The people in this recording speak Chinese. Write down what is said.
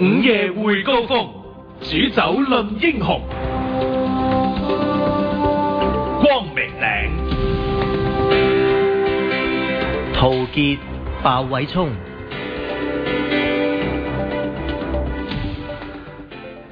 午夜会高峰，煮酒论英雄。光明岭，陶杰、鲍伟聪。